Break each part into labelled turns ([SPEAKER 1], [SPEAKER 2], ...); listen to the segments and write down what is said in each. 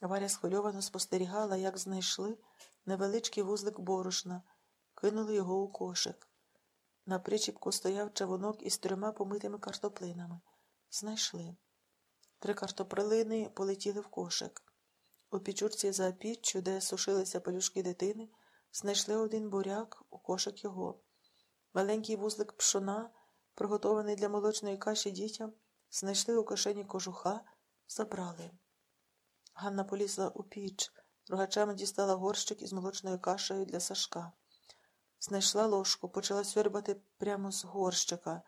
[SPEAKER 1] Варя схвильовано спостерігала, як знайшли невеличкий вузлик борошна, кинули його у кошик. На причіпку стояв чавунок із трьома помитими картоплинами. Знайшли. Три картоплини полетіли в кошик. У пічурці за піччю, де сушилися пелюшки дитини, знайшли один буряк, у кошик його. Маленький вузлик пшона, приготований для молочної каші дітям, знайшли у кишені кожуха, забрали. Ганна полізла у піч, рогачами дістала горщик із молочною кашею для Сашка. Знайшла ложку, почала сьорбати прямо з горщика.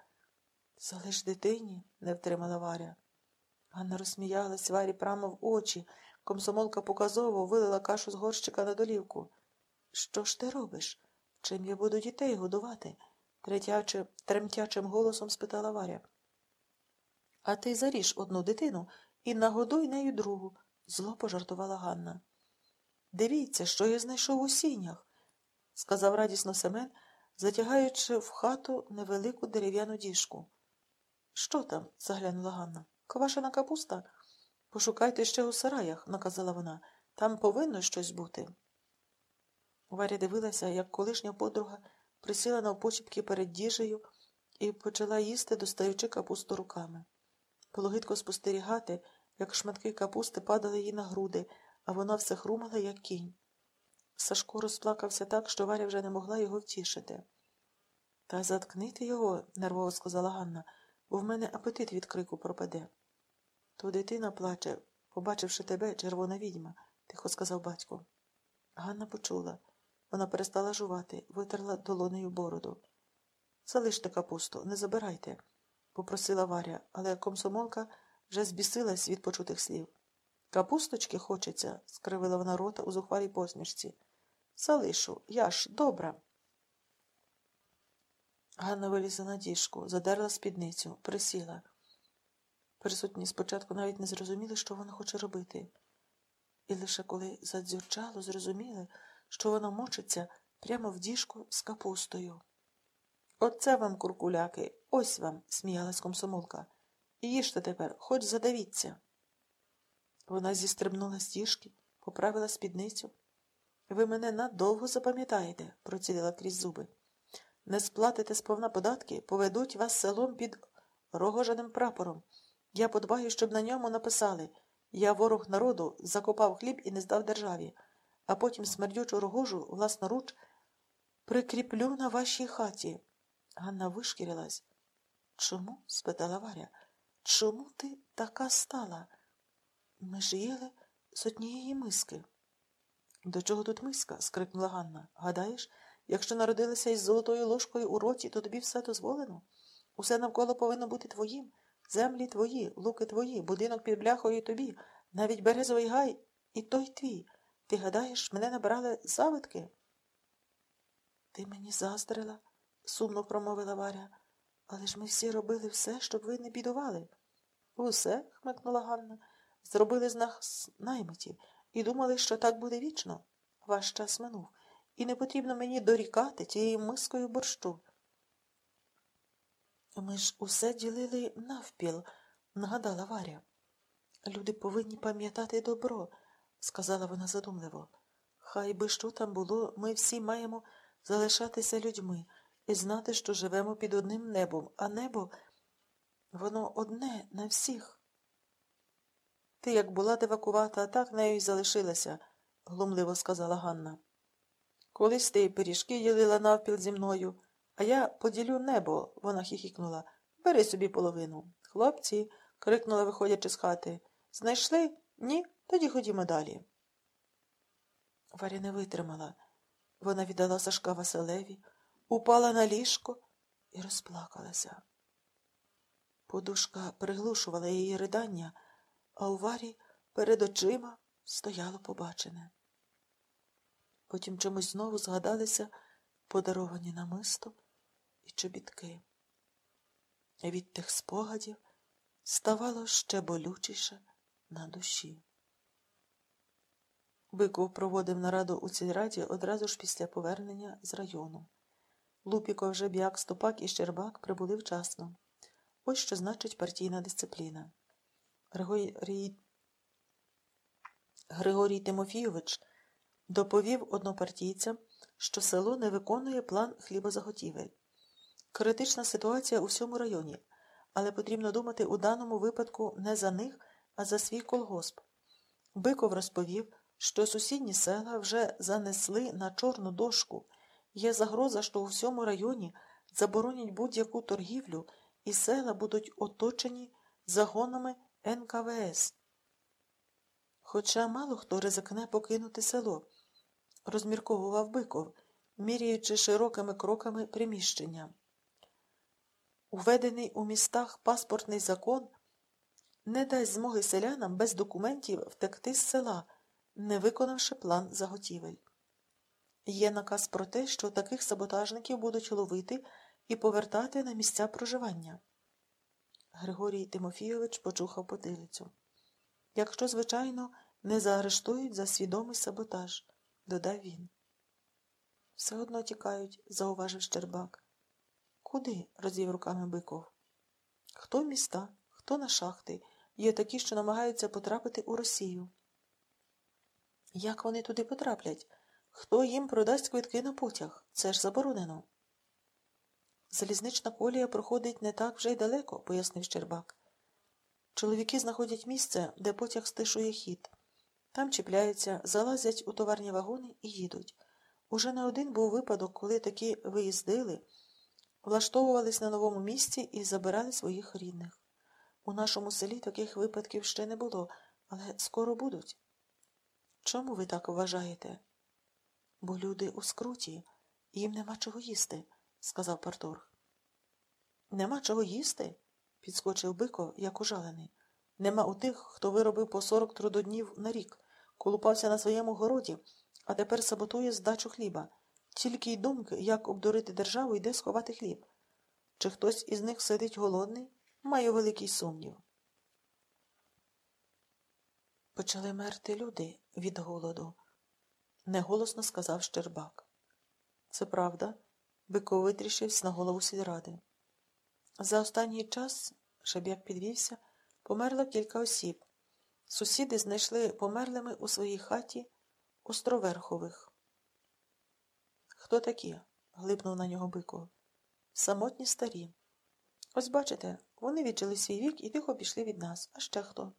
[SPEAKER 1] Залиш дитині, не втримала Варя. Ганна розсміялась Варі прямо в очі. Комсомолка показово вилила кашу з горщика на долівку. Що ж ти робиш? Чим я буду дітей годувати? Третяче, тремтячим голосом спитала Варя. А ти заріж одну дитину і нагодуй нею другу, зло пожартувала Ганна. Дивіться, що я знайшов у сінях, сказав радісно Семен, затягаючи в хату невелику дерев'яну діжку. Що там? заглянула Ганна. Квашена капуста? Пошукайте ще у сараях, наказала вона. Там повинно щось бути. Варя дивилася, як колишня подруга присіла на опочіпки перед діжею і почала їсти, достаючи капусту руками. Було гидко спостерігати, як шматки капусти падали їй на груди, а вона все хрумала, як кінь. Сашко розплакався так, що Варя вже не могла його втішити. Та заткнити його, нервово сказала Ганна, бо в мене апетит від крику пропаде. То дитина плаче, побачивши тебе, червона відьма, тихо сказав батько. Ганна почула. Вона перестала жувати, витерла долонею бороду. Залиште капусту, не забирайте, попросила Варя, але комсомолка вже збісилась від почутих слів. Капусточки хочеться, скривила вона рота у зухвалій посмішці. Залишу, я ж добра. Ганна вилізла на діжку, задерла спідницю, присіла. Присутні спочатку навіть не зрозуміли, що вона хоче робити. І лише коли задзюрчало, зрозуміли, що вона мочиться прямо в діжку з капустою. Оце вам, куркуляки, ось вам, сміялась комсомолка. Їжте тепер, хоч задавіться. Вона зістрибнула з діжки, поправила спідницю. Ви мене надовго запам'ятаєте, процідила крізь зуби. Не сплатите сповна податки, поведуть вас селом під рогожаним прапором. Я подбаю, щоб на ньому написали Я ворог народу, закопав хліб і не здав державі, а потім смердючу рогожу власноруч прикріплю на вашій хаті. Ганна вишкірилась. Чому? спитала Варя. Чому ти така стала? Ми ж їли з однієї миски. До чого тут миска? скрикнула Ганна. Гадаєш, якщо народилася із золотою ложкою у роті, то тобі все дозволено? Усе навколо повинно бути твоїм. Землі твої, луки твої, будинок під бляхою тобі, навіть березовий гай і той твій. Ти гадаєш, мене набрали завитки? Ти мені заздрила, сумно промовила Варя, але ж ми всі робили все, щоб ви не бідували. Усе, хмикнула Ганна, зробили з нас наймиті і думали, що так буде вічно. Ваш час минув, і не потрібно мені дорікати тією мискою борщу. Ми ж усе ділили навпіл, нагадала Варя. Люди повинні пам'ятати добро, сказала вона задумливо. Хай би що там було, ми всі маємо залишатися людьми і знати, що живемо під одним небом, а небо воно одне на всіх. Ти як була девакувата, так нею й залишилася, глумливо сказала Ганна. Колись ти пиріжки ділила навпіл зі мною. А я поділю небо, вона хіхікнула. Бери собі половину. Хлопці, крикнула, виходячи з хати. Знайшли? Ні? Тоді ходімо далі. Варя не витримала. Вона віддала Сашка Василеві, упала на ліжко і розплакалася. Подушка приглушувала її ридання, а у Варі перед очима стояло побачене. Потім чомусь знову згадалися подаровані намисто і чобітки. Від тих спогадів ставало ще болючіше на душі. Биков проводив нараду у цій раді одразу ж після повернення з району. Лупіков, Жеб'як, Стопак і Щербак прибули вчасно. Ось що значить партійна дисципліна. Григорій Григорій Тимофійович доповів однопартійцям, що село не виконує план хлібозаготівель. Критична ситуація у всьому районі, але потрібно думати у даному випадку не за них, а за свій колгосп. Биков розповів, що сусідні села вже занесли на чорну дошку. Є загроза, що у всьому районі заборонять будь-яку торгівлю, і села будуть оточені загонами НКВС. Хоча мало хто ризикне покинути село, розмірковував Биков, міряючи широкими кроками приміщення. Уведений у містах паспортний закон не дасть змоги селянам без документів втекти з села, не виконавши план заготівель. Є наказ про те, що таких саботажників будуть ловити і повертати на місця проживання. Григорій Тимофійович почухав потилицю. Якщо, звичайно, не заарештують за свідомий саботаж, додав він. Все одно тікають, зауважив Щербак. Куди? розвів руками Биков. Хто міста, хто на шахти. Є такі, що намагаються потрапити у Росію. Як вони туди потраплять? Хто їм продасть квитки на потяг? Це ж заборонено. Залізнична колія проходить не так вже й далеко, пояснив Щербак. Чоловіки знаходять місце, де потяг стишує хід. Там чіпляються, залазять у товарні вагони і їдуть. Уже не один був випадок, коли такі виїздили, влаштовувались на новому місці і забирали своїх рідних. У нашому селі таких випадків ще не було, але скоро будуть. Чому ви так вважаєте? Бо люди у скруті, їм нема чого їсти, сказав Парторг. Нема чого їсти? підскочив Биков, як ужалений. Нема у тих, хто виробив по сорок трудоднів на рік, колупався на своєму городі, а тепер саботує здачу хліба. Тільки й думки, як обдурити державу і де сховати хліб. Чи хтось із них сидить голодний? Маю великий сумнів. Почали мерти люди від голоду, неголосно сказав Щербак. Це правда, Биков витріщився на голову сільради. За останній час, Шаб'як підвівся, померло кілька осіб. Сусіди знайшли померлими у своїй хаті островерхових. Хто такі? глипнув на нього Биков. Самотні старі. Ось бачите, вони віджили свій вік і тихо пішли від нас. А ще хто?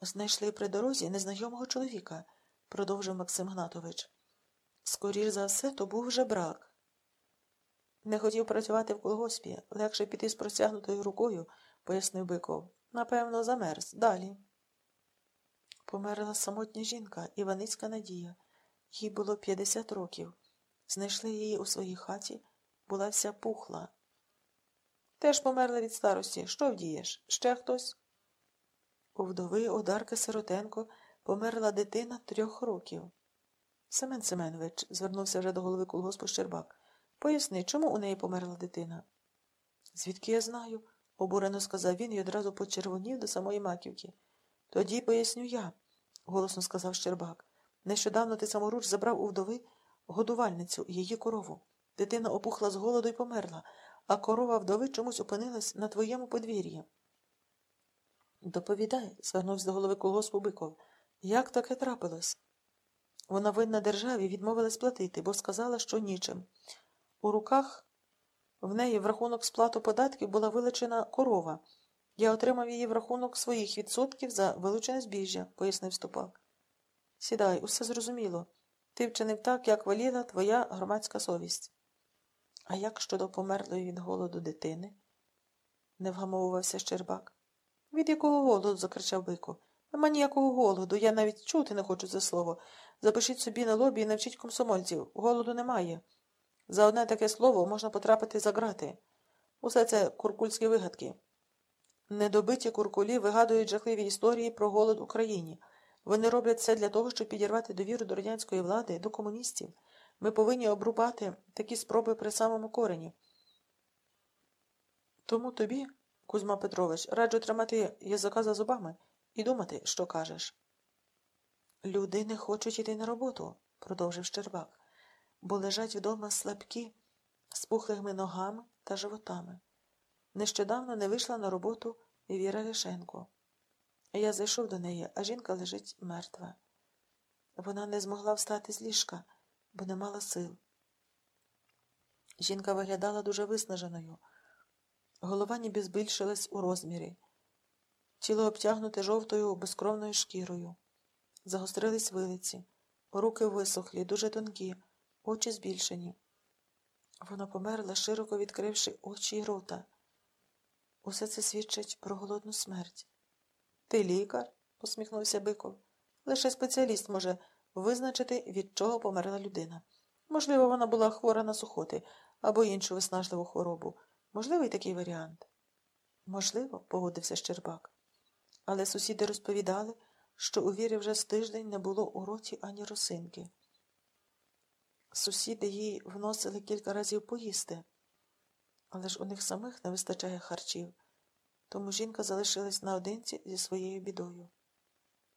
[SPEAKER 1] Знайшли при дорозі незнайомого чоловіка, продовжив Максим Гнатович. Скоріш за все, то був вже брак. Не хотів працювати в колгоспі, легше піти з простягнутою рукою, пояснив Биков. Напевно, замерз. Далі. Померла самотня жінка, Іваницька Надія. Їй було 50 років. Знайшли її у своїй хаті, була вся пухла. Теж померла від старості. Що вдієш? Ще хтось? У вдови Одарки Сиротенко померла дитина трьох років. Семен Семенович звернувся вже до голови колгоспу Щербак. Поясни, чому у неї померла дитина? Звідки я знаю? обурено сказав він і одразу почервонів до самої маківки. Тоді поясню я, голосно сказав Щербак. Нещодавно ти саморуч забрав у вдови годувальницю її корову. Дитина опухла з голоду і померла, а корова вдови чомусь опинилась на твоєму подвір'ї. Доповідай, звернувся до голови колгоспу Биков. Як таке трапилось? Вона винна державі відмовилась платити, бо сказала, що нічим. У руках в неї в рахунок сплату податків була вилучена корова. Я отримав її в рахунок своїх відсотків за вилучене збіжжя, пояснив ступак. Сідай, усе зрозуміло. Ти вчинив так, як воліла твоя громадська совість. А як щодо померлої від голоду дитини? не вгамовувався Щербак. Від якого голоду? закричав Бико. Нема ніякого голоду, я навіть чути не хочу це слово. Запишіть собі на лобі і навчіть комсомольців. Голоду немає. За одне таке слово можна потрапити за грати. Усе це куркульські вигадки. Недобиті куркулі вигадують жахливі історії про голод в Україні. Вони роблять це для того, щоб підірвати довіру до радянської влади, до комуністів. Ми повинні обрубати такі спроби при самому корені. Тому тобі, Кузьма Петрович, раджу тримати язика за зубами і думати, що кажеш. Люди не хочуть іти на роботу, продовжив Щербак, бо лежать вдома слабкі, з пухлими ногами та животами. Нещодавно не вийшла на роботу Віра Лішенко. Я зайшов до неї, а жінка лежить мертва. Вона не змогла встати з ліжка, бо не мала сил. Жінка виглядала дуже виснаженою. Голова ніби збільшилась у розмірі. Тіло обтягнуте жовтою безкровною шкірою. Загострились вилиці, руки висохлі, дуже тонкі, очі збільшені. Вона померла, широко відкривши очі й рота. Усе це свідчить про голодну смерть. Ти лікар? посміхнувся Биков. Лише спеціаліст може визначити, від чого померла людина. Можливо, вона була хвора на сухоти або іншу виснажливу хворобу. Можливий такий варіант? Можливо, погодився Щербак. Але сусіди розповідали, що у вірі вже з тиждень не було у роті ані росинки. Сусіди їй вносили кілька разів поїсти, але ж у них самих не вистачає харчів, тому жінка залишилась наодинці зі своєю бідою.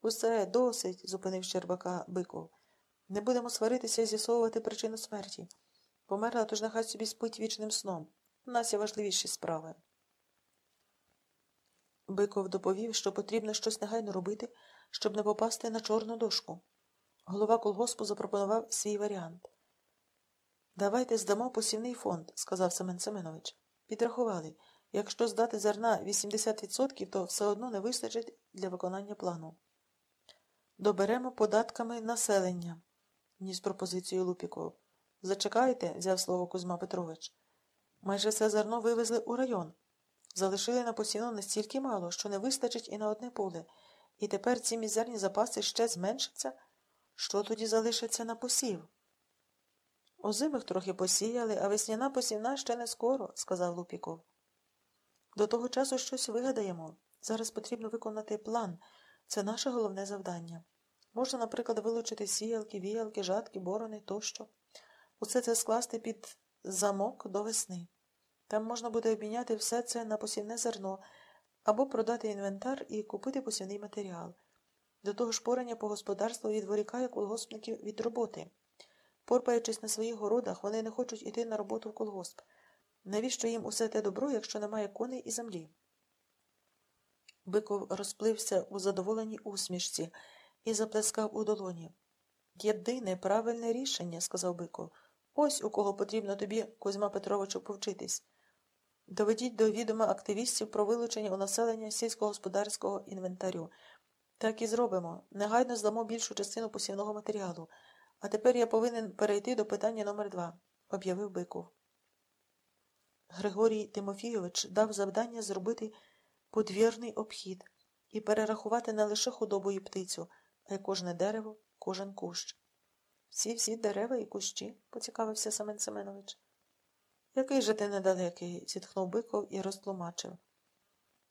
[SPEAKER 1] Усе досить, зупинив Щербака Биков. Не будемо сваритися і з'ясовувати причину смерті. Померла, тож нехай собі спить вічним сном. У нас є важливіші справи. Биков доповів, що потрібно щось негайно робити, щоб не попасти на чорну дошку. Голова колгоспу запропонував свій варіант. Давайте здамо посівний фонд, сказав Семен Семенович. Підрахували. Якщо здати зерна 80%, то все одно не вистачить для виконання плану. Доберемо податками населення, ніс пропозицію Лупіков. Зачекайте, взяв слово Кузьма Петрович. Майже все зерно вивезли у район. Залишили на посівну настільки мало, що не вистачить і на одне поле, і тепер ці мізерні запаси ще зменшаться. Що тоді залишиться на посів? Озимих трохи посіяли, а весняна посівна ще не скоро, сказав Лупіков. До того часу щось вигадаємо. Зараз потрібно виконати план. Це наше головне завдання. Можна, наприклад, вилучити сіялки, віялки, жатки, борони тощо. Усе це скласти під замок до весни. Там можна буде обміняти все це на посівне зерно або продати інвентар і купити посівний матеріал. До того ж порання по господарству відворікає колгоспників від роботи. Порпаючись на своїх городах, вони не хочуть іти на роботу в колгосп. Навіщо їм усе те добро, якщо немає коней і землі? Биков розплився у задоволеній усмішці і заплескав у долоні. Єдине правильне рішення, сказав Биков. Ось у кого потрібно тобі, Кузьма Петровичу, повчитись. Доведіть до відома активістів про вилучення у населення сільськогосподарського інвентарю. Так і зробимо. Негайно здамо більшу частину посівного матеріалу. А тепер я повинен перейти до питання номер два, об'явив Биков. Григорій Тимофійович дав завдання зробити подвірний обхід і перерахувати не лише худобу і птицю, а й кожне дерево, кожен кущ. Всі всі дерева і кущі, поцікавився Семен Семенович. Який же ти недалекий? зітхнув Биков і розтлумачив.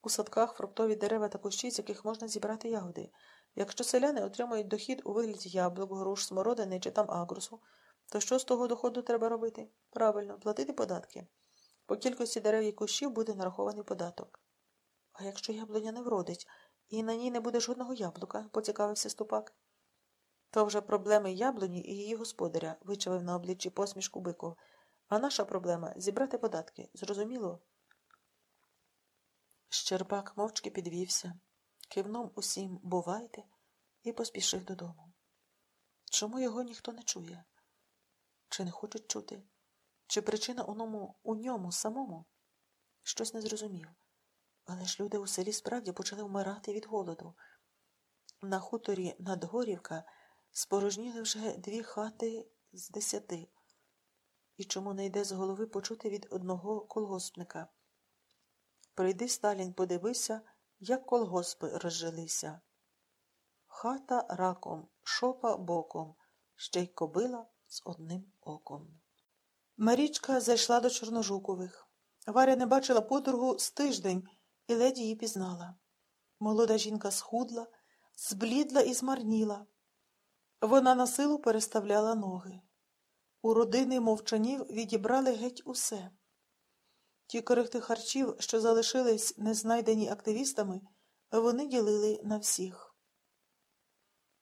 [SPEAKER 1] У садках фруктові дерева та кущі, з яких можна зібрати ягоди. Якщо селяни отримують дохід у вигляді яблук, груш, смородини чи там агрусу, то що з того доходу треба робити? Правильно, платити податки. По кількості дерев і кущів буде нарахований податок. А якщо яблуня не вродить, і на ній не буде жодного яблука, поцікавився ступак. То вже проблеми яблуні і її господаря, вичавив на обличчі посмішку Биков. А наша проблема зібрати податки. Зрозуміло? Щербак мовчки підвівся, кивнув усім бувайте і поспішив додому. Чому його ніхто не чує? Чи не хочуть чути? Чи причина у у ньому самому? Щось не зрозумів. Але ж люди у селі справді почали вмирати від голоду. На хуторі Надгорівка спорожніли вже дві хати з десяти. І чому не йде з голови почути від одного колгоспника? Прийди, Сталін, подивися, як колгоспи розжилися. Хата раком, шопа боком, ще й кобила з одним оком. Марічка зайшла до Чорножукових. Варя не бачила подругу з тиждень і ледь її пізнала. Молода жінка схудла, зблідла і змарніла. Вона на силу переставляла ноги. У родини мовчанів відібрали геть усе. Ті корихти харчів, що залишились незнайдені активістами, вони ділили на всіх.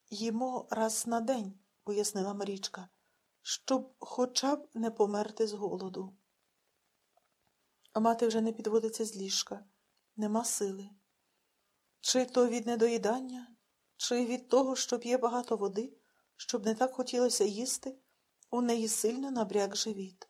[SPEAKER 1] Їмо раз на день, пояснила Марічка, щоб хоча б не померти з голоду. Мати вже не підводиться з ліжка, нема сили. Чи то від недоїдання, чи від того, що п'є багато води, щоб не так хотілося їсти, у неї сильно набряк живіт.